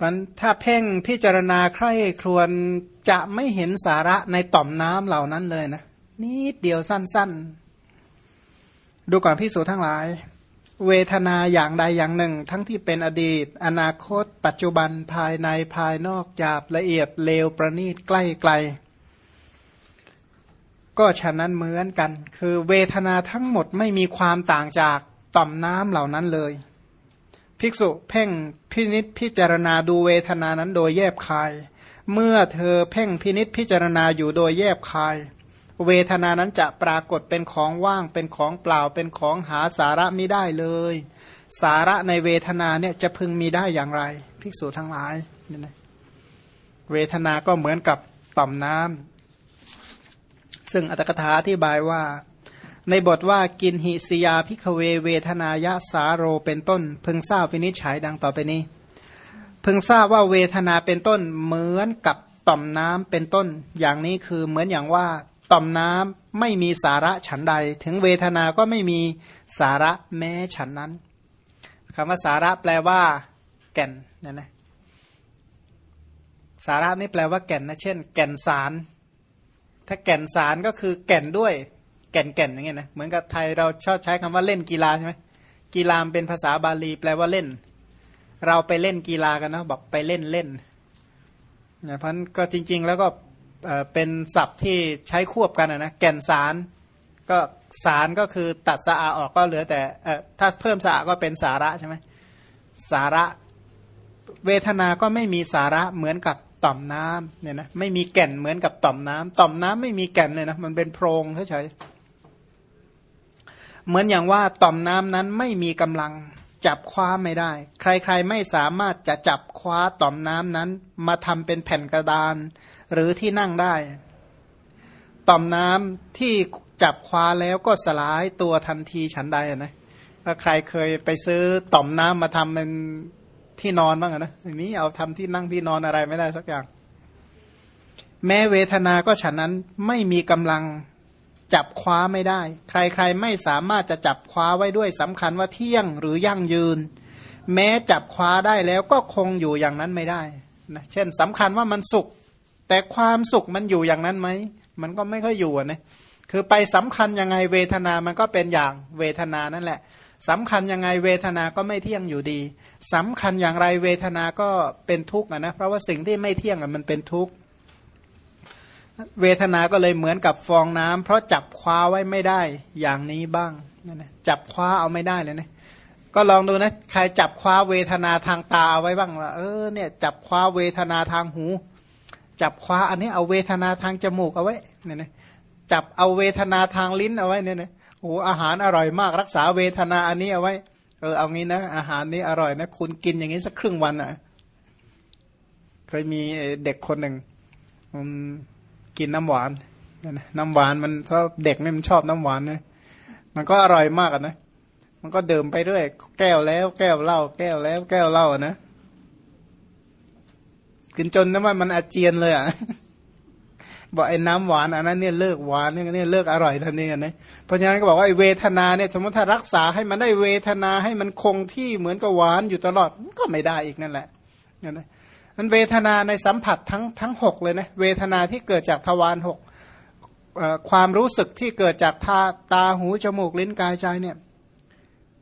มันถ้าเพ่งพิจารณาใคร่ครวญจะไม่เห็นสาระในต่อมน้ำเหล่านั้นเลยนะนิดเดียวสั้น ๆ ดูก่อนพิสูจทั้งหลาย เวทนาอย่างใดอย่างหนึ่ง ทั้งที่เป็นอดีต อนาคต ปัจจุบันภายในภายนอกหยาบละเอียดเลวประณีตใกล้ไกล ก็ฉะนั้นเหมือนกัน คือเวทนาทั้งหมดไม่มีความต่างจากต่อมน้ำเหล่านั้นเลย ภิกษุเพ่งพินิษพิจารณาดูเวทนานั้นโดยแยบคาย เมื่อเธอเพ่งพินิษพิจารณาอยู่โดยแยบคาย เวทนานั้นจะปรากฏเป็นของว่างเป็นของเปล่าเป็นของหาสาระไม่ได้เลย สาระในเวทนาเนี่ยจะพึงมีได้อย่างไร ภิกษุทั้งหลายนี่นะเวทนาก็เหมือนกับต่อมน้ำซึ่งอัตถกถาอธิบายว่า ในบทว่ากินหิสยาพิกเวเวทนายะสาโรเป็นต้นพึงทราบวินิจฉัยดังต่อไปนี้พึงทราบว่าเวทนาเป็นต้นเหมือนกับต่อมน้ำเป็นต้น อย่างนี้คือเหมือนอย่างว่าต่อมน้ำไม่มีสาระฉันใด ถึงเวทนาก็ไม่มีสาระแม้ฉันนั้นคำว่าสาระแปลว่า แก่นเนี่ยนะสาระนี่แปลว่าแก่นนะเช่น แก่นสาร ถ้าแก่นสารก็คือแก่นด้วย ก่นแก่นอย่างเงี้ยนะเหมือนกับไทยเราชอบใช้คำว่าเล่นกีฬาใช่ไหมกีฬาเป็นภาษาบาลีแปลว่าเล่น เราไปเล่นกีฬากันนะบอกไปเล่นเล่นนะเพราะก็จริง ๆ แล้วก็เป็นศัพท์ที่ใช้ควบกันนะแก่นสารก็สารก็คือตัดสะอาออกก็เหลือแต่ถ้าเพิ่มสะอาก็เป็นสาระใช่ไหมสาระเวทนาก็ไม่มีสาระเหมือนกับต่อมน้ำเนี่ยนะไม่มีแก่นเหมือนกับต่อมน้ำต่อมน้ำไม่มีแก่นเลยนะมันเป็นโพรงเฉย เหมือนอย่างว่าต่อมน้ำนั้นไม่มีกำลังจับคว้าไม่ได้ ใครๆไม่สามารถจะจับคว้าต่อมน้ำนั้น มาทำเป็นแผ่นกระดาน หรือที่นั่งได้ ต่อมน้ำที่จับคว้าแล้วก็สลายตัวทันทีฉันใดนะถ้าใครเคยไปซื้อต่อมน้ำมาทำเป็นที่นอนบ้างนะอย่างนี้เอาทำที่นั่งที่นอนอะไรไม่ได้สักอย่าง แม้เวทนาก็ฉันนั้นไม่มีกำลัง จับคว้าไม่ได้ ใครๆไม่สามารถจะจับคว้าไว้ด้วยสำคัญว่าเที่ยงหรือยั่งยืน แม้จับคว้าได้แล้วก็คงอยู่อย่างนั้นไม่ได้นะเช่นสำคัญว่ามันสุข แต่ความสุขมันอยู่อย่างนั้นไหมมันก็ไม่ค่อยอยู่นะคือไปสำคัญยังไงเวทนามันก็เป็นอย่างเวทนานั่นแหละสำคัญยังไงเวทนาก็ไม่เที่ยงอยู่ดีสำคัญอย่างไรเวทนาก็เป็นทุกข์นะเพราะว่าสิ่งที่ไม่เที่ยงมันเป็นทุกข์ เวทนาก็เลยเหมือนกับฟองน้ำเพราะจับคว้าไว้ไม่ได้อย่างนี้บ้างนะจับคว้าเอาไม่ได้เลยนะก็ลองดูนะใครจับคว้าเวทนาทางตาเอาไว้บ้างว่าเออเนี่ยจับคว้าเวทนาทางหู จับคว้าอันนี้เอาเวทนาทางจมูกเอาไว้เนี่ยนะจับเอาเวทนาทางลิ้นเอาไว้เนี่ยนะโอ้อาหารอร่อยมากรักษาเวทนาอันนี้เอาไว้ เออเอางี้นะ อาหารนี้อร่อยนะคุณกินอย่างนี้สักครึ่งวันอะ เคยมีเด็กคนหนึ่ง กินน้ำหวานน้ำหวานมันชอบเด็กนี่มันชอบน้ำหวานนะมันก็อร่อยมากนะมันก็ดื่มไปเรื่อยแก้วแล้ว แก้วเหล้าแก้วแล้ว แก้วเหล้านะกินจนน้ำมันมันอาเจียนเลยอะบอกไอ้น้ำหวานอันนั้นเนี่ยเลิกหวานเนี่ยเลิกอร่อยทันทีนะเพราะฉะนั้นก็บอกว่าไอ้เวทนาเนี่ยสมมติถ้ารักษาให้มันได้เวทนาให้มันคงที่เหมือนกับหวานอยู่ตลอดก็ไม่ได้อีกนั่นแหละนะ มันเวทนาในสัมผัสทั้งทั้งหกเลยนะเวทนาที่เกิดจากทวารหกความรู้สึกที่เกิดจากตาตาหูจมูกลิ้นกายใจเนี่ย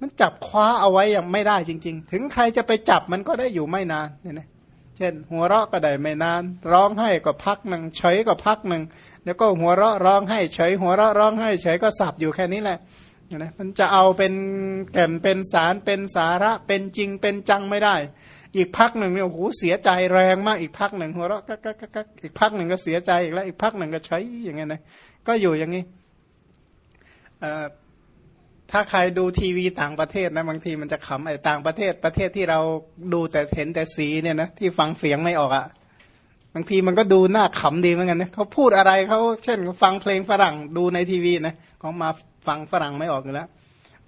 มันจับคว้าเอาไว้อย่างไม่ได้จริง ๆ ถึงใครจะไปจับมันก็ได้อยู่ไม่นานเนี่ยนะเช่น หัวเราะก็ได้ไม่นาน ร้องไห้ก็พักหนึ่งเฉยก็พักหนึ่งแล้วก็หัวเราะร้องไห้เฉย หัวเราะร้องไห้เฉยก็สับอยู่แค่นี้แหละนะมันจะเอาเป็นแก่นเป็นสารเป็นสาระเป็นจริงเป็นจังไม่ได้ อีกพักหนึ่งเนี่ยโอ้โหเสียใจแรงมากอีกพักหนึ่งหัวเราะกักกักกักอีกพักหนึ่งก็เสียใจอีกแล้วอีกพักหนึ่งก็ใช้อย่างเงี้ยนะก็อยู่อย่างนี้ถ้าใครดูทีวีต่างประเทศนะบางทีมันจะขำไอ้ต่างประเทศประเทศที่เราดูแต่เห็นแต่สีเนี่ยนะที่ฟังเสียงไม่ออกอะ่ะบางทีมันก็ดูน่าขำดีเหมือนกันนะเขาพูดอะไรเขาเช่นฟังเพลงฝรั่งดูในทีวีนะเขามาฟังฝรั่งไม่ออกอยู่แล้ว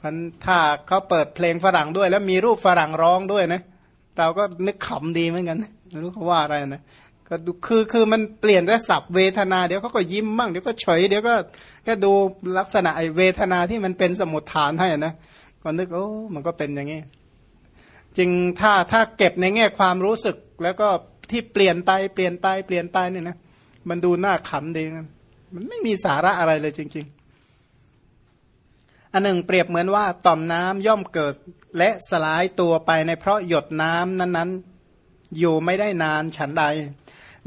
พันถ้าเขาเปิดเพลงฝรั่งด้วย แล้วมีรูปฝรั่งร้องด้วยนะ เราก็นึกขำดีเหมือนกันไม่รู้เขาว่าอะไรนะก็ดูคือคือมันเปลี่ยนด้วยศัพท์เวทนาเดี๋ยวเขาก็ยิ้มบ้างเดี๋ยวก็เฉยเดี๋ยวก็ก็ดูลักษณะไอเวทนาที่มันเป็นสมุดฐานให้นะก็นึกโอ้มันก็เป็นอย่างนี้จริงถ้าถ้าเก็บในแง่ความรู้สึกแล้วก็ที่เปลี่ยนไปเปลี่ยนไปเปลี่ยนไปเนี่ยนะมันดูน่าขำดีนะมันไม่มีสาระอะไรเลยจริง ๆ อันหนึ่งเปรียบเหมือนว่าต่อมน้ำย่อมเกิด และสลายตัวไปในเพราะหยดน้ำนั้นๆ อยู่ไม่ได้นานฉันใด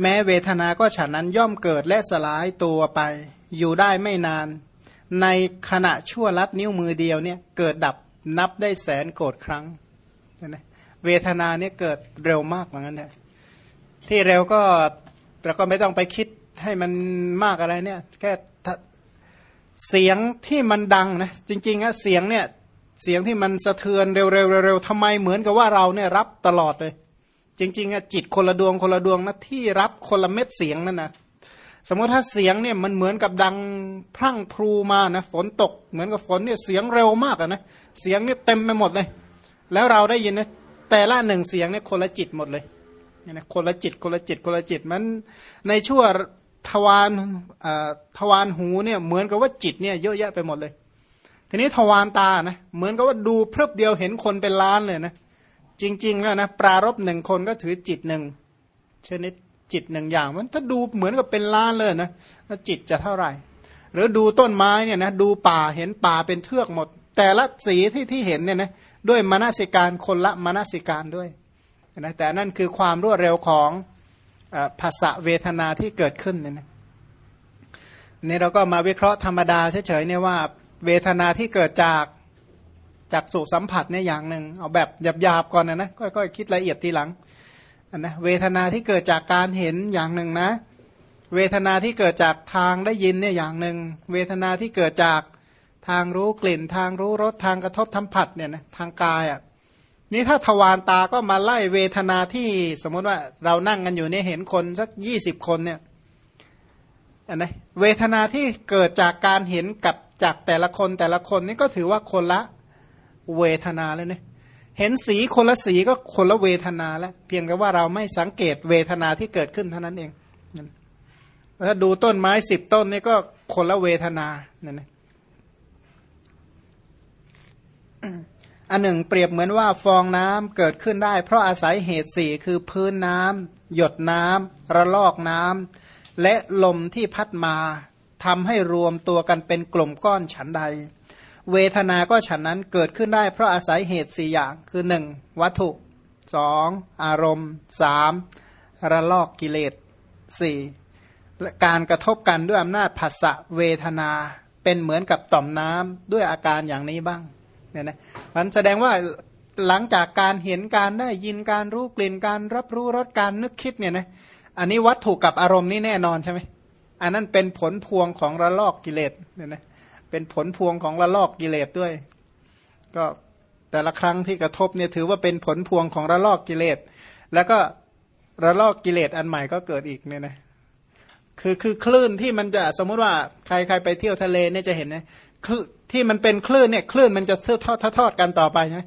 แม้เวทนาก็ฉันนั้นย่อมเกิดและสลายตัวไป อยู่ได้ไม่นาน ในขณะชั่วลัดนิ้วมือเดียวเนี่ยเกิดดับนับได้แสนโกรธครั้งนะเวทนาเนี่ยเกิดเร็วมากเหมือนกันนะที่เร็วก็เราก็ไม่ต้องไปคิดให้มันมากอะไรเนี่ยแค่เสียงที่มันดังนะจริงๆอะเสียงเนี่ย เสียงที่มันสะเทือนเร็วๆเร็วๆทำไมเหมือนกับว่าเราเนี่ยรับตลอดเลย จริงๆอะจิตคนละดวงคนละดวงนะที่รับคนละเม็ดเสียงนั่นนะสมมติถ้าเสียงเนี่ยมันเหมือนกับดังพรั่งพรูมานะฝนตกเหมือนกับฝนเนี่ยเสียงเร็วมากอะนะเสียงเนี่ยเต็มไปหมดเลย แล้วเราได้ยินนะแต่ละหนึ่งเสียงเนี่ยคนละจิตหมดเลยเนี่ยนะคนละจิตคนละจิตคนละจิตมันในชั่วทวารทวารหูเนี่ยเหมือนกับว่าจิตเนี่ยเยอะแยะไปหมดเลย ทีนี้ทวารตานะเหมือนกับว่าดูเพลิบเดียวเห็นคนเป็นล้านเลยนะจริง ๆ แล้วนะปรารบหนึ่งคนก็ถือจิตหนึ่งชนิดจิตหนึ่งอย่างมันถ้าดูเหมือนกับเป็นล้านเลยนะจิตจะเท่าไหร่ หรือดูต้นไม้เนี่ยนะดูป่าเห็นป่าเป็นเทือกหมด แต่ละสีที่ที่เห็นเนี่ยนะด้วยมนสิการคนละมนสิการด้วยนะแต่นั่นคือความรวดเร็วของภาษาเวทนาที่เกิดขึ้นเนี่ยนะนี่เราก็มาวิเคราะห์ธรรมดาเฉยๆเนี่ยว่า เวทนาที่เกิดจากจากสุสัมผัสเนี่ยอย่างหนึ่งเอาแบบหยาบๆก่อนนะนะค่อยๆคิดละเอียดทีหลังนะเวทนาที่เกิดจากการเห็นอย่างหนึ่งนะ เวทนาที่เกิดจากทางได้ยินเนี่ยอย่างหนึ่ง เวทนาที่เกิดจากทางรู้กลิ่น ทางรู้รสทางกระทบทัมผัสเนี่ยนะทางกายอะ่ะนี่ถ้าทวารตาก็มาไล่เวทนาที่สมมติว่าเรานั่งกันอยู่เนี่ยเห็นคนสักยี่สิบคนเนี่ยอันนะเวทนาที่เกิดจากการเห็นกับ จากแต่ละคนแต่ละคนนี่ก็ถือว่าคนละเวทนาเลยเนี่ยเห็นสีคนละสีก็คนละเวทนาแล้วเพียงแต่ว่าเราไม่สังเกตเวทนาที่เกิดขึ้นเท่านั้นเองถ้าดูต้นไม้สิบต้นนี่ก็คนละเวทนาเนี่ยนะอันหนึ่งเปรียบเหมือนว่าฟองน้ำเกิดขึ้นได้ เพราะอาศัยเหตุสี่คือพื้นน้ำหยดน้ำระลอกน้ำและลมที่พัดมา ทำให้รวมตัวกันเป็นกลุ่มก้อนฉันใด เวทนาก็ฉันนั้นเกิดขึ้นได้เพราะอาศัยเหตุสี่อย่างคือหนึ่งวัตถุสองอารมณ์สามระลอกกิเลสสี่และการกระทบกันด้วยอำนาจผัสสะเวทนาเป็นเหมือนกับต่อมน้ำด้วยอาการอย่างนี้บ้างเนี่ยนะมันแสดงว่าหลังจากการเห็นการได้ยินการรู้กลิ่นการรับรู้รสการนึกคิดเนี่ยนะอันนี้วัตถุกับอารมณ์นี่แน่นอนใช่ไหม อันนั้นเป็นผลพวงของระลอกกิเลสเนี่ยนะเป็นผลพวงของระลอกกิเลสด้วย ก็แต่ละครั้งที่กระทบเนี่ยถือว่าเป็นผลพวงของระลอกกิเลส แล้วก็ระลอกกิเลสอันใหม่ก็เกิดอีกเนี่ยนะคือคือคลื่นที่มันจะสมมุติว่าใครใครไปเที่ยวทะเลเนี่ยจะเห็นนะคือที่มันเป็นคลื่นเนี่ยคลื่นมันจะทอดทอดกันต่อไปใช่ไหม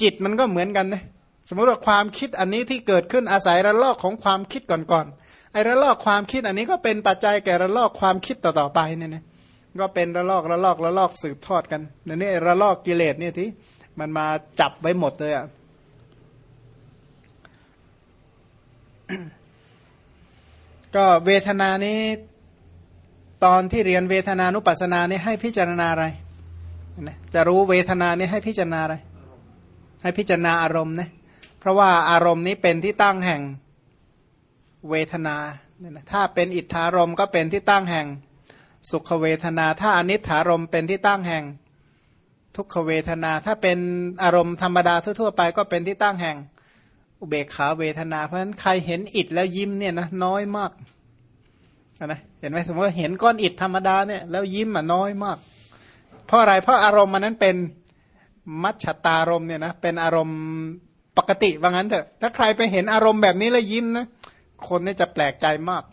จิตมันก็เหมือนกันนะสมมติว่าความคิดอันนี้ที่เกิดขึ้นอาศัยระลอกของความคิดก่อนๆ ไอ้ระลอกความคิดอันนี้ก็เป็นปัจจัยแก่ระลอกความคิดต่อๆไปเนี่ยนะก็เป็นระลอกระลอกระลอกสืบทอดกันนี่ระลอกกิเลสเนี่ยที่มันมาจับไว้หมดเลยอะก็เวทนานี้ตอนที่เรียนเวทนานุปัสสนานี่ให้พิจารณาอะไรนะจะรู้เวทนานี่ให้พิจารณาอะไร ให้พิจารณาอารมณ์นะเพราะว่าอารมณ์นี้เป็นที่ตั้งแห่ง เวทนาเนี่ยนะถ้าเป็นอิทธารมก็เป็นที่ตั้งแห่ง สุขเวทนา ถ้าอนิถารมเป็นที่ตั้งแห่ง ทุกขเวทนา ถ้าเป็นอารมณ์ธรรมดาทั่วๆไปก็เป็นที่ตั้งแห่ง อุเบกขาเวทนา เพราะฉะนั้นใครเห็นอิดแล้วยิ้มเนี่ยนะน้อยมากนะเห็นไหมสมมติเห็นก้อนอิฐธรรมดาเนี่ยแล้วยิ้มอะน้อยมาก เพราะอะไรเพราะอารมณ์มันนั้นเป็นมัชตารมเนี่ยนะเป็นอารมณ์ปกติว่างั้นเถอะถ้าใครไปเห็นอารมณ์แบบนี้แล้วยิ้มนะ คนนี่จะแปลกใจมาก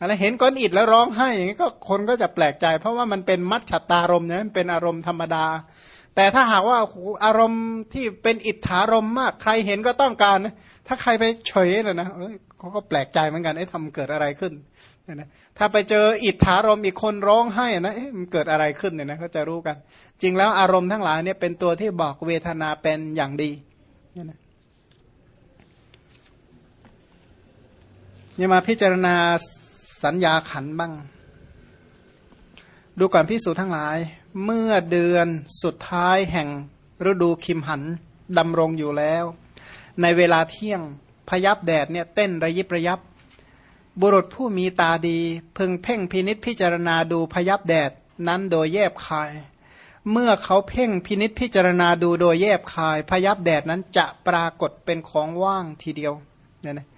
อะไรเห็นก้อนอิฐแล้วร้องไห้อย่างนี้ก็คนก็จะแปลกใจ เพราะว่ามันเป็นมัชตารมเนี่ยมันเป็นอารมณ์ธรรมดา แต่ถ้าหากว่าอารมณ์ที่เป็นอิทธารมมาก ใครเห็นก็ต้องการ ถ้าใครไปเฉยเลยนะเขาก็แปลกใจเหมือนกันไอ้ทำเกิดอะไรขึ้นนะถ้าไปเจออิทธารมอีกคนร้องไห้นะเอ๊ะมันเกิดอะไรขึ้นเนี่ยนะก็จะรู้กัน จริงแล้วอารมณ์ทั้งหลายเนี่ยเป็นตัวที่บอกเวทนาเป็นอย่างดีนะ นี่มาพิจารณาสัญญาขันบ้าง ดูก่อนพิสูจทั้งหลาย เมื่อเดือนสุดท้ายแห่งฤดูคิมหันดำรงอยู่แล้ว ในเวลาเที่ยงพยับแดดเนี่ยเต้นระยิบระยับ บุรุษผู้มีตาดี พึงเพ่งพินิษพิจารณาดูพยับแดดนั้นโดยแยบคาย เมื่อเขาเพ่งพินิษพิจารณาดูโดยแยบคาย พยับแดดนั้นจะปรากฏเป็นของว่างทีเดียวเนี่ยนะ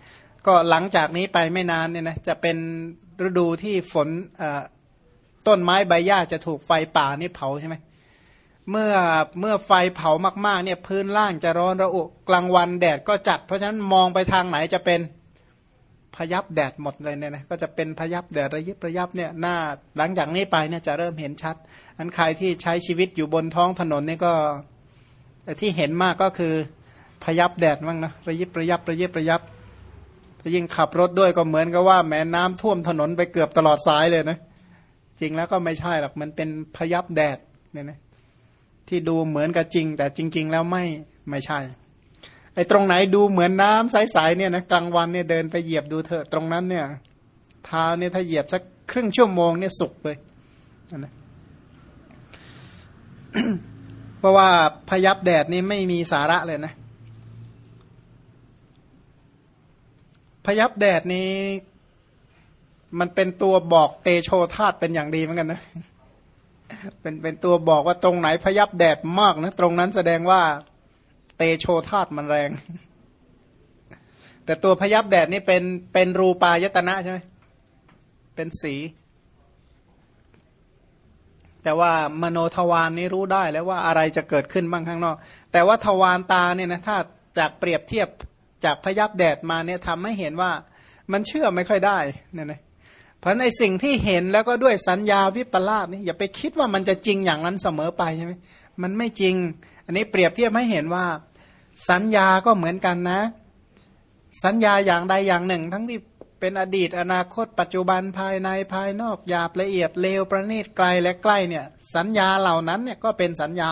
ก็หลังจากนี้ไปไม่นานเนี่ยนะจะเป็นฤดูที่ฝนต้นไม้ใบหญ้าจะถูกไฟป่านี่เผาใช่ไหมเมื่อเมื่อไฟเผามากๆเนี่ยพื้นล่างจะร้อนระอุกลางวันแดดก็จัด เพราะฉะนั้นมองไปทางไหนจะเป็นพยับแดดหมดเลยเนี่ยนะก็จะเป็นพยับแดดระยิบระยับเนี่ยหน้าหลังจากนี้ไปเนี่ยจะเริ่มเห็นชัด อันใครที่ใช้ชีวิตอยู่บนท้องถนนนี่ก็ที่เห็นมากก็คือพยับแดดบ้างนะระยิบระยับระยิบระยับยิ่ ยิ่งขับรถด้วยก็เหมือนกับว่าแม้น้ำท่วมถนนไปเกือบตลอดสายเลยนะ จริงแล้วก็ไม่ใช่หรอกมันเป็นพยับแดดเนี่ยนะที่ดูเหมือนกับจริง แต่จริง ๆ แล้วไม่ไม่ใช่ไอ้ตรงไหนดูเหมือนน้ำใสๆเนี่ยนะกลางวันเนี่ยเดินไปเหยียบดูเถอะตรงนั้นเนี่ยเท้าเนี่ยถ้าเหยียบสักครึ่งชั่วโมงเนี่ยสุกเลยนะเพราะว่าพยับแดดนี่ไม่มีสาระเลยนะ พยับแดดนี้ มันเป็นตัวบอกเตโชธาตเป็นอย่างดีเหมือนกันนะ เป็นเป็นตัวบอกว่าตรงไหนพยับแดดมากนะตรงนั้นแสดงว่าเตโชธาตมันแรง แต่ตัวพยับแดดนี่เป็นเป็นรูปายตนะใช่ไหมเป็นสี แต่ว่ามโนทวารนี้รู้ได้แล้วว่าอะไรจะเกิดขึ้นบ้างข้างนอก แต่ว่าทวารตาเนี่ยนะถ้าจากเปรียบเทียบ จากพยับแดดมาเนี่ยทำให้เห็นว่ามันเชื่อไม่ค่อยได้เนี่ยนะเพราะในสิ่งที่เห็นแล้วก็ด้วยสัญญาวิปลาสนี่อย่าไปคิดว่ามันจะจริงอย่างนั้นเสมอไปใช่ไหมมันไม่จริง อันนี้เปรียบเทียบให้เห็นว่า สัญญาก็เหมือนกันนะ สัญญาอย่างใดอย่างหนึ่ง ทั้งที่เป็นอดีตอนาคต ปัจจุบันภายในภายนอกหยาบละเอียดเลวประณีตไกลและใกล้เนี่ย สัญญาเหล่านั้นเนี่ยก็เป็นสัญญา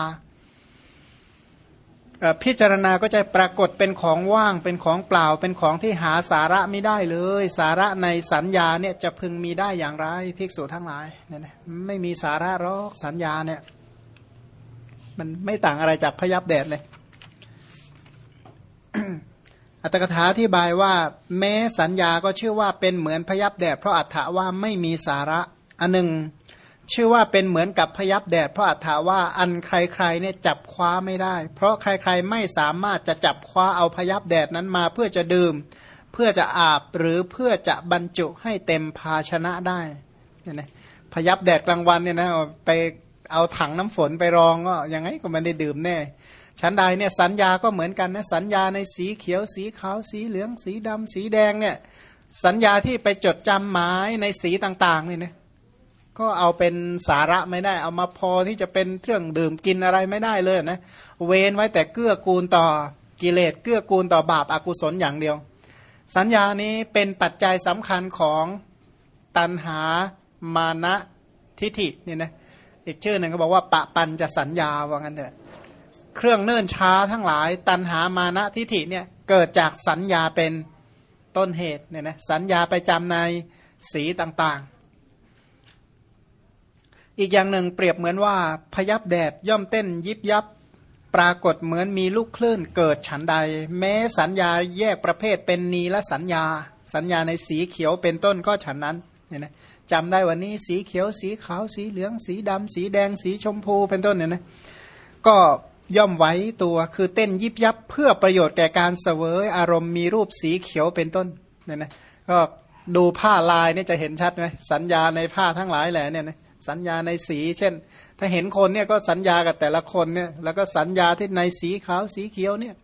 พิจารณาก็จะปรากฏเป็นของว่างเป็นของเปล่า เป็นของที่หาสาระไม่ได้เลย สาระในสัญญาเนี่ยจะพึงมีได้อย่างไรภิกษุทั้งหลายเนี่ยไม่มีสาระหรอกสัญญาเนี่ยมันไม่ต่างอะไรจากพยับแดดเลยอัตถกถาที่บายว่า แม้สัญญาก็ชื่อว่าเป็นเหมือนพยับแดดเพราะอัฏฐาว่าไม่มีสาระ อันหนึ่ง ชื่อว่าเป็นเหมือนกับพยับแดดเพราะอัฏฐาว่าอันใครๆเนี่ยจับคว้าไม่ได้ เพราะใครๆไม่สามารถจะจับคว้าเอาพยับแดดนั้นมาเพื่อจะดื่ม เพื่อจะอาบหรือเพื่อจะบรรจุให้เต็มภาชนะได้เนี่ยนะพยับแดดกลางวันเนี่ยนะไปเอาถังน้ำฝนไปรองก็ยังไงก็ไม่ได้ดื่มแน่ชั้นใดเนี่ยสัญญาก็เหมือนกันนะสัญญาในสีเขียวสีขาวสีเหลืองสีดำสีแดงเนี่ยสัญญาที่ไปจดจำหมายในสีต่างๆเนี่ยนะ ก็เอาเป็นสาระไม่ได้ เอามาพอที่จะเป็นเครื่องดื่มกินอะไรไม่ได้เลยนะ เว้นไว้แต่เกื้อกูลต่อกิเลสเกื้อกูลต่อบาปอากุศลอย่างเดียว สัญญานี้เป็นปัจจัยสำคัญของตันหามานะทิฐินี่นะอีกชื่อหนึ่งก็บอกว่า ปะปันจะสัญญาว่างั้นเถอะเครื่องเนิ่นช้าทั้งหลาย ตันหามานะทิฐิเนี่ยเกิดจากสัญญาเป็นต้นเหตุเนี่ยนะสัญญาไปจำในสีต่างๆ อีกอย่างหนึ่งเปรียบเหมือนว่าพยับแดดย่อมเต้นยิบยับปรากฏเหมือนมีลูกคลื่นเกิดฉันใด แม้สัญญาแยกประเภทเป็นนีและสัญญา สัญญาในสีเขียวเป็นต้นก็ฉันนั้นเนี่ยนะจำได้วันนี้สีเขียวสีขาวสีเหลือง สีดำสีแดงสีชมพูเป็นต้นเนี่ยนะก็ย่อมไว้ตัวคือเต้นยิบยับเพื่อประโยชน์แก่การเสวยอารมณ์มีรูปสีเขียวเป็นต้นเนี่ยนะก็ดูผ้าลายนี่จะเห็นชัดไหมสัญญาในผ้าทั้งหลายแหละเนี่ยนะ สัญญาในสี เช่น ถ้าเห็นคนเนี่ยก็สัญญากับแต่ละคนเนี่ยแล้วก็สัญญาที่ในสีขาวสีเขียวเนี่ย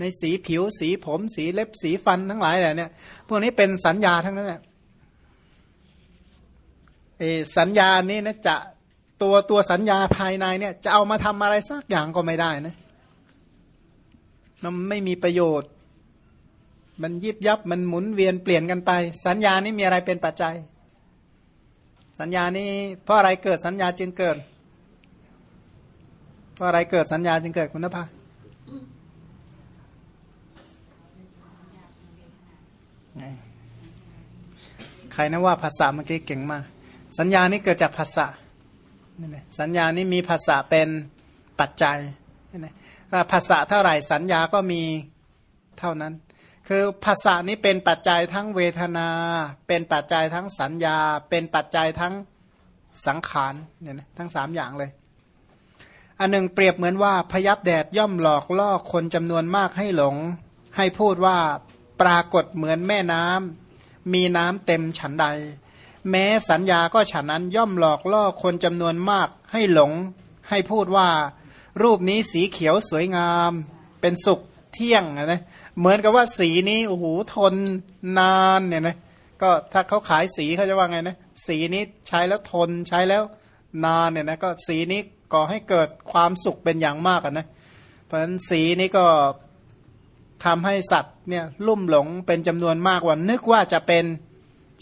ในสีผิวสีผมสีเล็บสีฟันทั้งหลายแหละเนี่ยพวกนี้เป็นสัญญาทั้งนั้นแหละสัญญานี้นะจะตัวตัวสัญญาภายในเนี่ย จะเอามาทำอะไรสักอย่างก็ไม่ได้นะมันไม่มีประโยชน์ มันยิบยับมันหมุนเวียนเปลี่ยนกันไป สัญญานี้มีอะไรเป็นปัจจัย สัญญานี้เพราะอะไรเกิดสัญญาจึงเกิด เพราะอะไรเกิดสัญญาจึงเกิดคุณภาพใครนะว่าภาษาเมื่อกี้เก่งมาก สัญญานี้เกิดจากภาษาสัญญานี้มีภาษาเป็นปัจจัยถ้าภาษาเท่าไหร่สัญญาก็มีเท่านั้น คือภาษานี้เป็นปัจจัยทั้งเวทนา เป็นปัจจัยทั้งสัญญา เป็นปัจจัยทั้งสังขารเนี่ยนะทั้งสามอย่างเลย อันหนึ่งเปรียบเหมือนว่าพยับแดดย่อมหลอกล่อคนจำนวนมากให้หลง ให้พูดว่าปรากฏเหมือนแม่น้ำมีน้ำเต็มฉันใด แม้สัญญาก็ฉันนั้นย่อมหลอกล่อคนจำนวนมากให้หลง ให้พูดว่า รูปนี้สีเขียวสวยงาม เป็นสุขเที่ยงนะ เหมือนกับว่าสีนี้โอ้โหทนนานเนี่ยนะก็ถ้าเขาขายสีเขาจะว่าไงนะสีนี้ใช้แล้วทนใช้แล้วนานเนี่ยนะก็สีนี้ก่อให้เกิดความสุขเป็นอย่างมากนะเพราะฉะนั้นสีนี้ก็ทำให้สัตว์เนี่ยลุ่มหลงเป็นจำนวนมากว่านึกว่าจะเป็น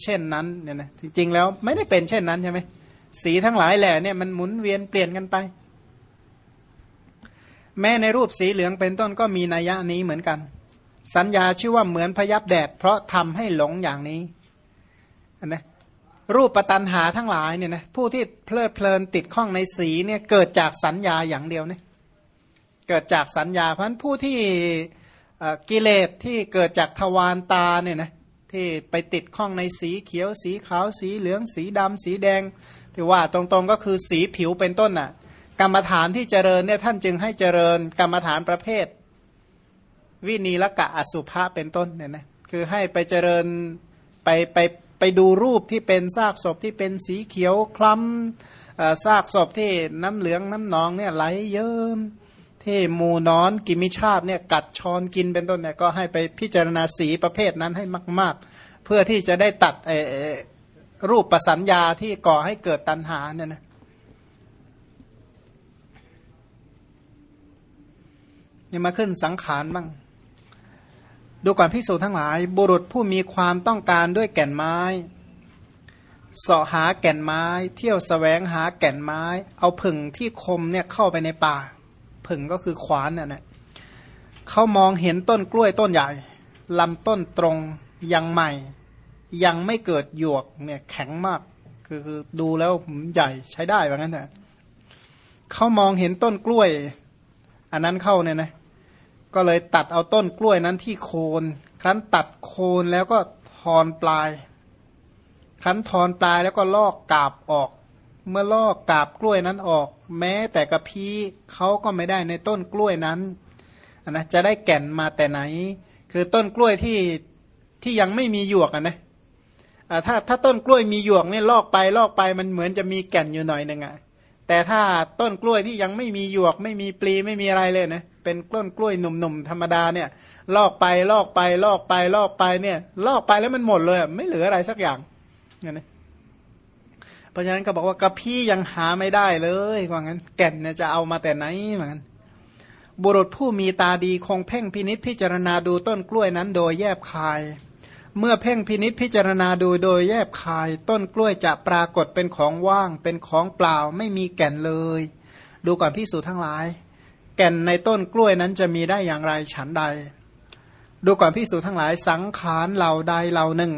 เช่นนั้นเนี่ยนะจริงๆแล้วไม่ได้เป็นเช่นนั้นใช่ไหมสีทั้งหลายแหล่เนี่ยมันหมุนเวียนเปลี่ยนกันไป แม้ในรูปสีเหลืองเป็นต้นก็มีนัยยะนี้เหมือนกัน สัญญาชื่อว่าเหมือนพยับแดด เพราะทำให้หลงอย่างนี้นะรูปปตันหาทั้งหลายเนี่ยนะผู้ที่เพลิดเพลินติดข้องในสีเนี่ยเกิดจากสัญญาอย่างเดียวเนี่ยเกิดจากสัญญา เพราะฉะนั้นผู้ที่กิเลสที่เกิดจากทวารตาเนี่ยนะที่ไปติดข้องในสีเขียวสีขาวสีเหลืองสีดำสีแดงที่ว่าตรงๆก็คือสีผิวเป็นต้นน่ะ กรรมฐานที่เจริญเนี่ยท่านจึงให้เจริญกรรมฐานประเภท วินีละกะอสุภะเป็นต้นเนี่ยนะคือให้ไปเจริญไปไปไปดูรูปที่เป็นซากศพที่เป็นสีเขียวคล้ำซากศพที่น้ำเหลืองน้ำหนองเนี่ยไหลเยิ้มที่มูนอนกิมิชาบเนี่ยกัดชอนกินเป็นต้นเนี่ยก็ให้ไปพิจารณาสีประเภทนั้นให้มาก ๆ เพื่อที่จะได้ตัดรูปประสัญญาที่ก่อให้เกิดตัณหาเนี่ยนะนี่มาขึ้นสังขารบ้าง ดูก่อนพิสูจทั้งหลาย บุรุษผู้มีความต้องการด้วยแก่นไม้เสาะหาแก่นไม้ เที่ยวสแสวงหาแก่นไม้ เอาผึ่งที่คมเนี่ยเข้าไปในป่า ผึ่งก็คือขวานน่ะนะเขามองเห็นต้นกล้วยต้นใหญ่ลำต้นตรงยังใหม่ ยังไม่เกิดหยวกเนี่ยแข็งมาก คือคือดูแล้วใหญ่ใช้ได้แบบนั้นนะเขามองเห็นต้นกล้วย อันนั้นเข้าเนี่ยนะ ก็เลยตัดเอาต้นกล้วยนั้นที่โคน ครั้นตัดโคนแล้วก็ทอนปลาย ครั้นทอนปลายแล้วก็ลอกกาบออก เมื่อลอกกาบกล้วยนั้นออก แม้แต่กระพี้เขาก็ไม่ได้ในต้นกล้วยนั้นนะจะได้แก่นมาแต่ไหน คือต้นกล้วยที่ที่ยังไม่มีหยวกนะถ้าถ้าต้นกล้วยมีหยวกเนี่ยลอกไปลอกไปมันเหมือนจะมีแก่นอยู่หน่อยหนึ่งอะแต่ถ้าต้นกล้วยที่ยังไม่มีหยวก ไม่มีปลีไม่มีอะไรเลยนะ เป็นต้นกล้วยหนุ่มๆธรรมดาเนี่ย ลอกไปลอกไปลอกไปลอกไปเนี่ย ลอกไปแล้วมันหมดเลย ไม่เหลืออะไรสักอย่างเนี่ยนะเพราะฉะนั้นก็บอกว่ากระพี่ยังหาไม่ได้เลยว่างั้น แก่นเนี่ยจะเอามาแต่ไหนเหมือนกันบุรุษผู้มีตาดีคงเพ่งพินิษพิจารณาดูต้นกล้วยนั้นโดยแยบคาย เมื่อเพ่งพินิษพิจารณาดูโดยแยบคาย ต้นกล้วยจะปรากฏเป็นของว่าง เป็นของเปล่าไม่มีแก่นเลย ดูก่อนพิสูจน์ทั้งหลาย แก่นในต้นกล้วยนั้นจะมีได้อย่างไรฉันใด ดูก่อนพิสูจทั้งหลายสังขารเหล่าใดเหล่าหนึ่ง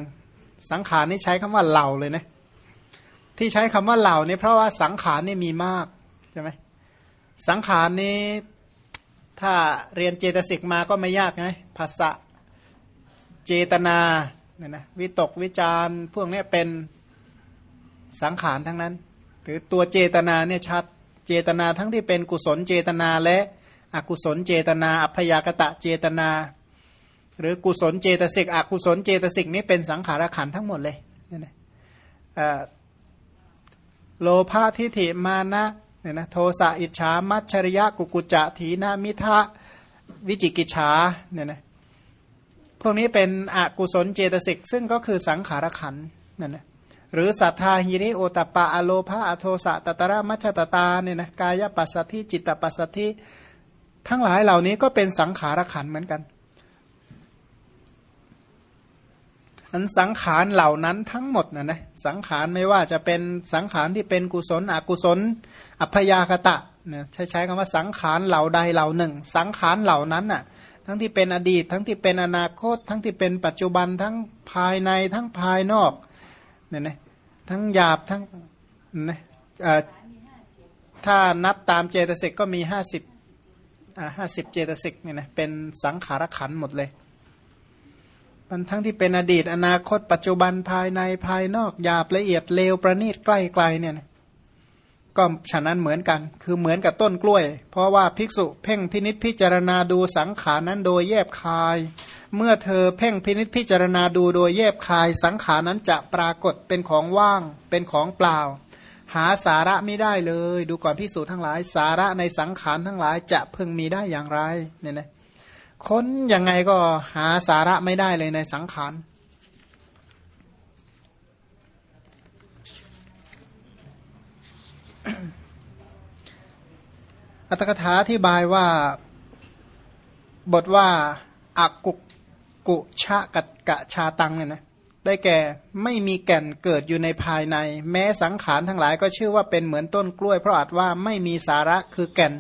สังขารนี่ใช้คำว่าเหล่าเลยนะที่ใช้คำว่าเหล่านี่เพราะว่าสังขารนี่มีมากใช่ไหมสังขารนี้ถ้าเรียนเจตสิกมาก็ไม่ยากไงภาษะเจตนาเนี่ยนะวิตกวิจารพวกนี้เป็นสังขารทั้งนั้น หรือตัวเจตนาเนี่ยชัด เจตนาทั้งที่เป็นกุศลเจตนาและอกุศลเจตนา อัพยากตะเจตนา หรือกุศลเจตสิกอกุศลเจตสิกนี้เป็นสังขารขันทั้งหมดเลยนี่นะโลภะทิฏฐิมานะเนี่ยนะโทสะอิจฉามัจฉริยะกุกุจะถีนามิทะวิจิกิจฉาเนี่ยนะพวกนี้เป็นอกุศลเจตสิกซึ่งก็คือสังขารขันนั่นนะ หรือศรัทธาหิริโอตปะอโลภาอโทสะตตระมัชตตาเนี่ยนะกายปัสสธิจิตตปัสสธิทั้งหลายเหล่านี้ก็เป็นสังขารขันเหมือนกัน อันสังขารเหล่านั้นทั้งหมดนะนะสังขารไม่ว่าจะเป็นสังขารที่เป็นกุศล อกุศล อัพยากตะเนี่ยใช้ใช้คำว่าสังขารเหล่าใดเหล่าหนึ่ง สังขารเหล่านั้นน่ะทั้งที่เป็นอดีต ทั้งที่เป็นอนาคต ทั้งที่เป็นปัจจุบันทั้งภายในทั้งภายนอกเนี่ยนะ ทั้งหยาบทั้งนะถ้านับตามเจตสิกก็มีห้าสิบห้าสิบเจตสิกเนี่ยนะเป็นสังขารขันหมดเลย มันทั้งที่เป็นอดีตอนาคตปัจจุบันภายในภายนอกหยาบละเอียดเลวประณีตใกล้ไกลเนี่ยนะ ก็ฉะนั้นเหมือนกัน คือเหมือนกับต้นกล้วย เพราะว่าภิกษุเพ่งพินิษพิจารณาดูสังขารนั้นโดยแยบคาย เมื่อเธอเพ่งพินิษพิจารณาดูโดยแยบคาย สังขารนั้นจะปรากฏเป็นของว่าง เป็นของเปล่า หาสาระไม่ได้เลย ดูก่อนภิกษุทั้งหลาย สาระในสังขารทั้งหลายจะพึงมีได้อย่างไรเนี่ยนะค้นยังไงก็หาสาระไม่ได้เลยในสังขาร อัตถกถาที่บายว่าบทว่าอากุกกุชะกัดกะชาตังเนี่ยนะได้แก่ไม่มีแก่นเกิดอยู่ในภายใน แม้สังขารทั้งหลายก็ชื่อว่าเป็นเหมือนต้นกล้วยเพราะอาจว่าไม่มีสาระคือแก่น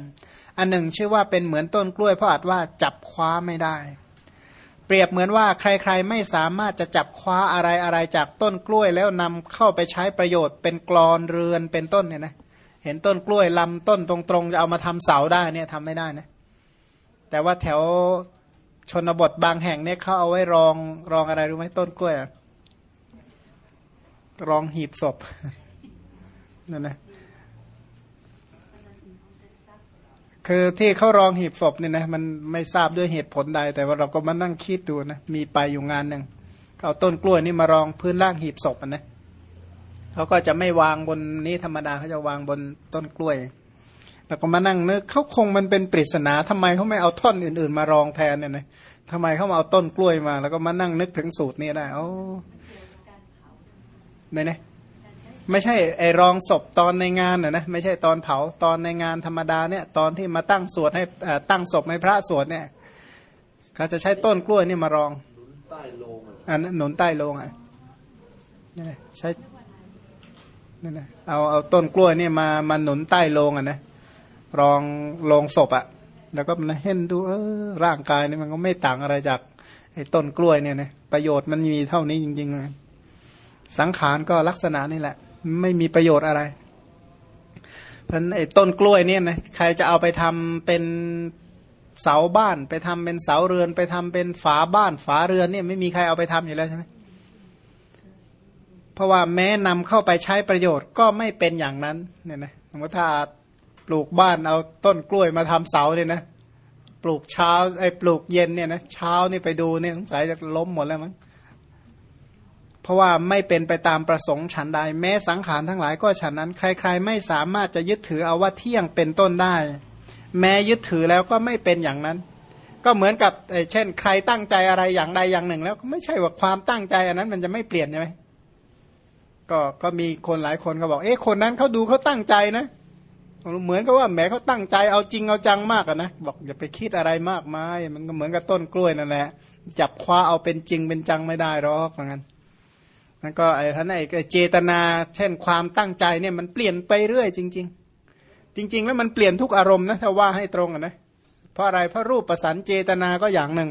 อันหนึ่งชื่อว่าเป็นเหมือนต้นกล้วยเพราะอาจว่าจับคว้าไม่ได้ เปรียบเหมือนว่าใครๆไม่สามารถจะจับคว้าอะไรอะไรจากต้นกล้วยแล้วนำเข้าไปใช้ประโยชน์เป็นกรอนเรือนเป็นต้นเนี่ยนะ เห็นต้นกล้วยลำต้นตรงๆจะเอามาทำเสาได้เนี่ยทำไม่ได้นะ แต่ว่าแถวชนบทบางแห่งเนี่ยเขาเอาไว้รองรองอะไรรู้ไหมต้นกล้วยรองหีบศพนั่นนะคือที่เขารองหีบศพเนี่ยนะมันไม่ทราบด้วยเหตุผลใด แต่ว่าเราก็มานั่งคิดดูนะมีไปอยู่งานหนึ่งเขาเอาต้นกล้วยนี่มารองพื้นล่างหีบศพนะ เขาก็จะไม่วางบนนี้ธรรมดาเขาจะวางบนต้นกล้วย แล้วก็มานั่งนึกเขาคงมันเป็นปริศนาทำไมเขาไม่เอาท่อนอื่น ๆ มารองแทนเนี่ยนะทำไมเขามาเอาต้นกล้วยมา แล้วก็มานั่งนึกถึงสูตรนี้ได้โอ้เนี่ยนะไม่ใช่ไอรองศพตอนในงานน่ะนะไม่ใช่ตอนเผาตอนในงานธรรมดาเนี่ย ตอนที่มาตั้งสวดให้ตั้งศพให้พระสวดเนี่ยเขาจะใช้ต้นกล้วยนี่มารองใต้โลงอันนั้นหนุนใต้โลงอะนี่ใช้ นั่นนะเอาเอาต้นกล้วยนี่มามาหนุนใต้โลงอะนะรองโลงศพอะ แล้วก็มันเห็นดูเออร่างกายนี่มันก็ไม่ต่างอะไรจากไอ้ต้นกล้วยเนี่ยนะประโยชน์มันมีเท่านี้จริงๆ สังขารก็ลักษณะนี่แหละ ไม่มีประโยชน์อะไรเพราะไอ้ต้นกล้วยเนี่ยนะใครจะเอาไปทำเป็นเสาบ้าน ไปทำเป็นเสาเรือน ไปทำเป็นฝาบ้าน ฝาเรือนเนี่ยไม่มีใครเอาไปทำอยู่แล้วใช่ไหม เพราะว่าแม้นำเข้าไปใช้ประโยชน์ก็ไม่เป็นอย่างนั้นเนี่ยนะสมมติถ้าปลูกบ้านเอาต้นกล้วยมาทำเสาเนี่ยนะ ปลูกเช้าไอ้ปลูกเย็นเนี่ยนะเช้านี่ไปดูเนี่ยสงสัยจะล้มหมดแล้วมั้งเพราะว่าไม่เป็นไปตามประสงค์ฉันใด แม้สังขารทั้งหลายก็ฉันนั้น ใคร ๆ ไม่สามารถจะยึดถือเอาว่าเที่ยงเป็นต้นได้ แม้ยึดถือแล้วก็ไม่เป็นอย่างนั้น ก็เหมือนกับเช่น ใครตั้งใจอะไรอย่างใดอย่างหนึ่ง แล้วก็ไม่ใช่ว่าความตั้งใจอันนั้นมันจะไม่เปลี่ยนใช่ไหม ก็ก็มีคนหลายคนก็บอก เอ๊ะคนนั้นเขาดูเขาตั้งใจนะเหมือนกับว่าแหมเขาตั้งใจเอาจริงเอาจังมากนะบอกอย่าไปคิดอะไรมากมาย มันก็เหมือนกับต้นกล้วยนั่นแหละจับคว้าเอาเป็นจริงเป็นจังไม่ได้หรอกเหมือนกันนั่นก็ไอ้ท่านไอ้เจตนา เช่นความตั้งใจเนี่ยมันเปลี่ยนไปเรื่อยจริง ๆ จริง ๆ แล้วมันเปลี่ยนทุกอารมณ์นะถ้าว่าให้ตรงอะนะเพราะอะไรเพราะรูปประสันเจตนาก็อย่างหนึ่ง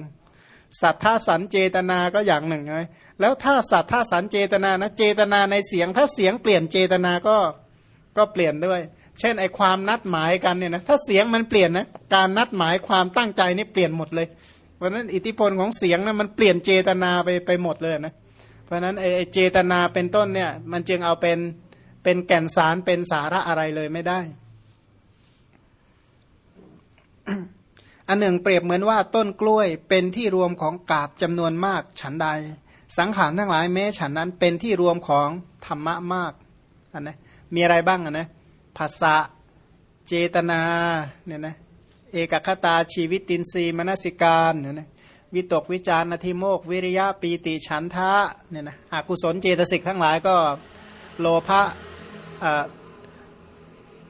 สัทธาสันเจตนาก็อย่างหนึ่งไงแล้วถ้าสัตว์ถ้าสันเจตนานะเจตนาในเสียง ถ้าเสียงเปลี่ยนเจตนาก็ก็เปลี่ยนด้วย เช่นไอความนัดหมายกันเนี่ยนะถ้าเสียงมันเปลี่ยนนะการนัดหมายความตั้งใจนี่เปลี่ยนหมดเลย เพราะนั้นอิทธิพลของเสียงนะมันเปลี่ยนเจตนาไปไปหมดเลยนะเพราะนั้นไอเจตนาเป็นต้นเนี่ยมันจึงเอาเป็นเป็นแก่นสารเป็นสาระอะไรเลยไม่ได้ อันหนึ่งเปรียบเหมือนว่าต้นกล้วยเป็นที่รวมของกาบจำนวนมากฉันใด สังขารทั้งหลายแม้ฉันนั้นเป็นที่รวมของธรรมะมากอันนะมีอะไรบ้างอะนะภาษาเจตนาเนี่ยนะเอกคตาชีวิตตินรีมนสิการเนี่ยนะวิตกวิจารณทิโมก วิริยะปีติฉันทะเนี่ยนะอกุศลเจตสิกทั้งหลายก็โลภะ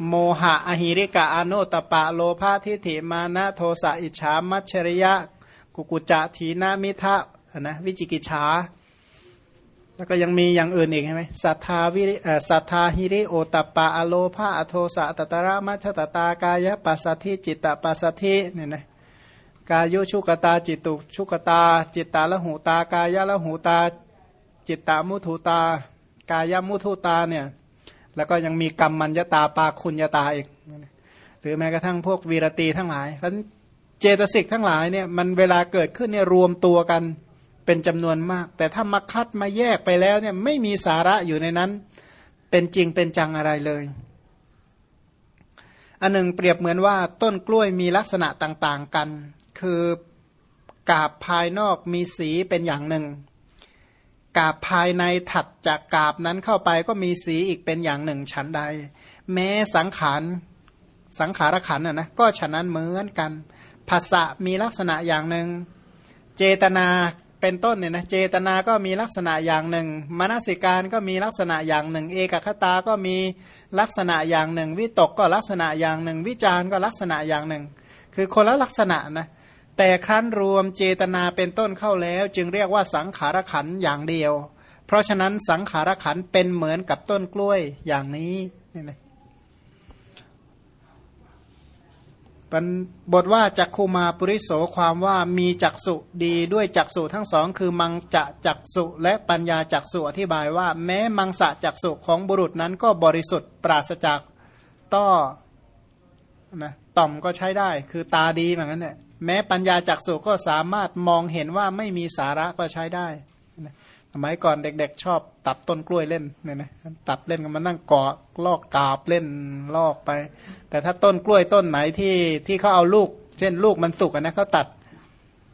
โมหะอหิริกะอโนตปะโลภะทิฏฐิมานะโทสะอิจฉามัชชริยะ กุกุจะถีนามิทะนะวิจิกิจฉาแล้วก็ยังมีอย่างอื่นอีกใช่ไหมสัทธาวิริสัทธาหิริโอตปะอโลภาอโทสะตตระมัชตตากายปัสสธิจิตตปัสสธิเนี่ยนะกายุชุกตาจิตตุชุกตา จิตตาละหูตากายละหูตา จิตตามุถูตากายมุทุตาเนี่ย แล้วก็ยังมีกรรมมัญญตาปาคุณยตาอีก หรือแม้กระทั่งพวกวีรตีทั้งหลายเพราะเจตสิกทั้งหลายเนี่ยมันเวลาเกิดขึ้นเนี่ยรวมตัวกันเป็นจำนวนมาก แต่ถ้ามาคัดมาแยกไปแล้วเนี่ยไม่มีสาระอยู่ในนั้น เป็นจริงเป็นจังอะไรเลยอันหนึ่งเปรียบเหมือนว่าต้นกล้วยมีลักษณะต่างๆกัน คือกาบภายนอกมีสีเป็นอย่างหนึ่ง กาบภายในถัดจากกาบนั้นเข้าไปก็มีสีอีกเป็นอย่างหนึ่งฉันใด แม้สังขารสังขารขันนะนะก็ฉะนั้นเหมือนกันภาษะมีลักษณะอย่างหนึ่ง เจตนาเป็นต้นเนี่ยนะเจตนาก็มีลักษณะอย่างหนึ่งมนสิการก็มีลักษณะอย่างหนึ่ง เอกคตาก็มีลักษณะอย่างหนึ่ง วิตกก็ลักษณะอย่างหนึ่ง วิจารก็ลักษณะอย่างหนึ่ง คือคนละลักษณะนะ แต่ครั้นรวมเจตนาเป็นต้นเข้าแล้ว จึงเรียกว่าสังขารขันอย่างเดียว เพราะฉะนั้นสังขารขันเป็นเหมือนกับต้นกล้วยอย่างนี้นี่นะบทว่าจักคูมาปุริโสความว่ามีจักสุดีด้วยจักสุทั้งสอง คือมังจะจักสุและปัญญาจักสุอธิบายว่า แม้มังสะจักสุของบุรุษนั้นก็บริสุทธิ์ปราศจากต้อนะต่อมก็ใช้ได้ คือตาดีเหมือนกันเนี่ย แม้ปัญญาจักสุก็สามารถมองเห็นว่าไม่มีสาระก็ใช้ได้สมัยก่อนเด็กๆ ชอบตัดต้นกล้วยเล่นเนี่ยนะตัดเล่นกันมานั่งเกาะลอกกาบเล่นลอกไป แต่ถ้าต้นกล้วยต้นไหนที่ที่เขาเอาลูก เช่นลูกมันสุกนะเขาตัด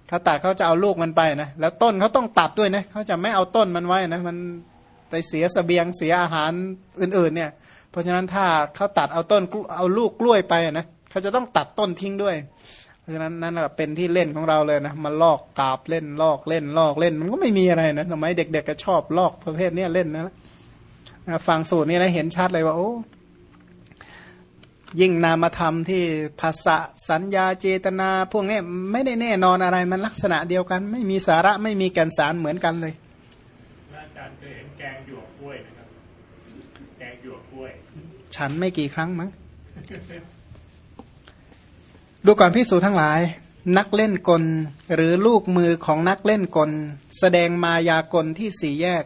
เขาตัดเขาจะเอาลูกมันไปนะแล้วต้นเขาต้องตัดด้วยนะเขาจะไม่เอาต้นมันไว้นะมันไปเสียสเสบียงเสียอาหารอื่น ๆ เนี่ย เพราะฉะนั้นถ้าเขาตัดเอาต้นเอาลูกกล้วยไปนะเขาจะต้องตัดต้นทิ้งด้วย ราะฉะนั้นนั่นแหละเป็นที่เล่นของเราเลยนะมาลอกกาบเล่นลอกเล่นลอกเล่น มันก็ไม่มีอะไรนะสมัยเด็กๆก็ชอบลอกประเภทนี้เล่นนะฟังสูตรนี้แล้วเห็นชัดเลยว่าโอ้ยิ่งนามธรรมที่ภาษาสัญญาเจตนา พวกนี้ไม่ได้แน่นอนอะไรมันลักษณะเดียวกัน ไม่มีสาระไม่มีแก่นสารเหมือนกันเลยอาจารย์เคยเห็นแกงหยวกกล้วยนะครับแกงหยวกกล้วย ฉันไม่กี่ครั้งมั้ง ดูก่อนพิสูจทั้งหลาย นักเล่นกลหรือลูกมือของนักเล่นกล แสดงมายากลที่สี่แยก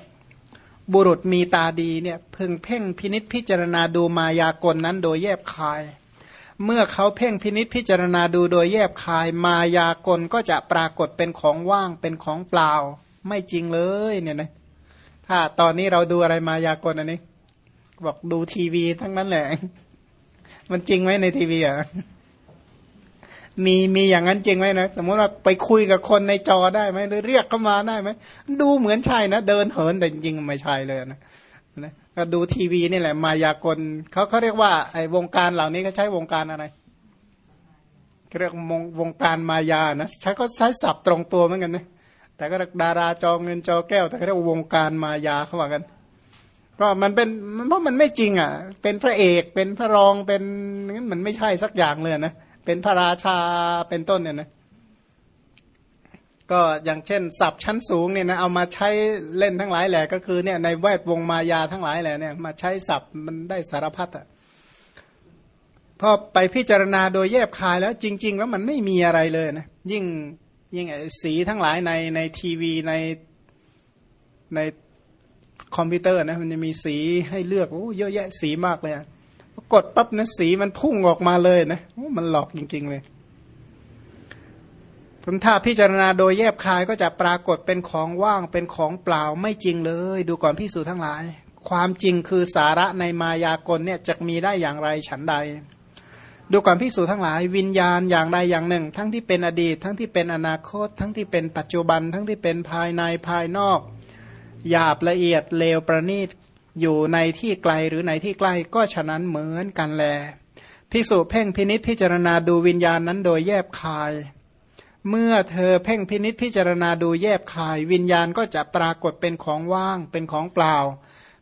บุรุษมีตาดีเนี่ยพึงเพ่งพินิษพิจารณาดูมายากลนั้นโดยแยบคาย เมื่อเขาเพ่งพินิษพิจารณาดูโดยแยบคาย มายากลก็จะปรากฏเป็นของว่างเป็นของเปล่า ไม่จริงเลยเนี่ยนะถ้าตอนนี้เราดูอะไรมายากลอันนี้ บอกดูทีวีทั้งนั้นแหละ มันจริงไหมในทีวีอะ มีมีอย่างนั้นจริงไหมนะสมมติว่าไปคุยกับคนในจอได้ไหมหรือเรียกเข้ามาได้ไหมดูเหมือนใช่นะ เดินเหินแต่จริงไม่ใช่เลยนะนะก็ดูทีวีนี่แหละ มายากลเขาเขาเรียกว่าไอ้วงการเหล่านี้เขาใช้วงการอะไรเรียกวงวงการมายานะใช้ก็ใช้ศัพท์ตรงตัวเหมือนกันนะแต่ก็ดาราจอเงินจอแก้ว แต่เขาเรียกวงการมายาเขาว่ากันก็มันเป็นเพราะมันไม่จริงอะ เป็นพระเอกเป็นพระรองเป็นมันไม่ใช่สักอย่างเลยนะ เป็นพระราชาเป็นต้นเนี่ยนะก็อย่างเช่นศัพท์ชั้นสูงเนี่ยนะเอามาใช้เล่นทั้งหลายแหละก็คือเนี่ยในแวดวงมายาทั้งหลายแหละเนี่ยมาใช้ศัพท์มันได้สารพัดอะพอไปพิจารณาโดยแยบคายแล้วจริง ๆ แล้วมันไม่มีอะไรเลยนะยิ่งยิ่งสีทั้งหลายในในทีวีในในคอมพิวเตอร์นะมันจะมีสีให้เลือกโอ้เยอะแยะสีมากเลยอะ กดปั๊บนะสีมันพุ่งออกมาเลยนะมันหลอกจริง ๆ เลยผมถ้าพิจารณาโดยแยบคายก็จะปรากฏเป็นของว่างเป็นของเปล่าไม่จริงเลย ดูก่อนพิสูจทั้งหลาย ความจริงคือสาระในมายากลเนี่ยจะมีได้อย่างไรฉันใด ดูก่อนพิสูจทั้งหลาย วิญญาณอย่างใดอย่างหนึ่ง ทั้งที่เป็นอดีต ทั้งที่เป็นอนาคต ทั้งที่เป็นปัจจุบัน ทั้งที่เป็นภายในภายนอก หยาบละเอียดเลวประณีต อยู่ในที่ไกลหรือในที่ใกล้ก็ฉะนั้นเหมือนกันแลภิกษุเพ่งพินิษพิจารณาดูวิญญาณนั้นโดยแยบคาย เมื่อเธอเพ่งพินิษพิจารณาดูแยบคาย วิญญาณก็จะปรากฏเป็นของว่างเป็นของเปล่า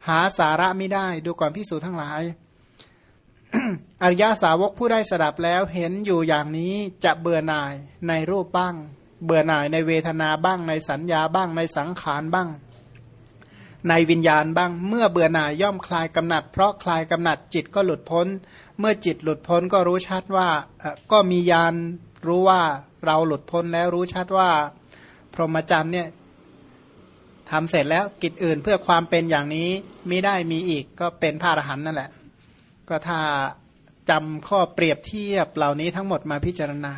หาสาระไม่ได้ดูก่อนพิสูจทั้งหลายอริยาสาวกผู้ได้สดับแล้วเห็นอยู่อย่างนี้จะเบื่อหน่ายในรูปบ้าง เบื่อหน่ายในเวทนาบ้างในสัญญาบ้างในสังขารบ้าง ในวิญญาณบ้าง เมื่อเบื่อหน่ายย่อมคลายกำหนัด เพราะคลายกำหนัดจิตก็หลุดพ้น เมื่อจิตหลุดพ้นก็รู้ชัดว่าก็มียานรู้ว่าเราหลุดพ้นแล้วรู้ชัดว่า พรหมจรรย์เนี่ยทำเสร็จแล้วกิจอื่นเพื่อความเป็นอย่างนี้ไม่ได้มีอีกก็เป็นพระอรหันต์นั่นแหละ ก็ถ้าจำข้อเปรียบเทียบเหล่านี้ทั้งหมดมาพิจารณา